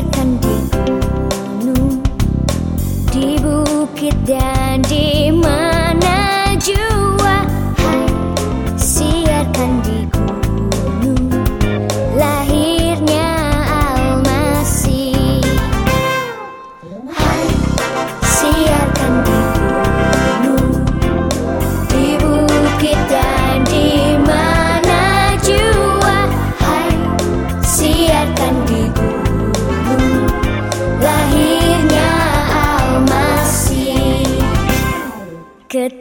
siarkan di gunung Di bukit dan di mana Good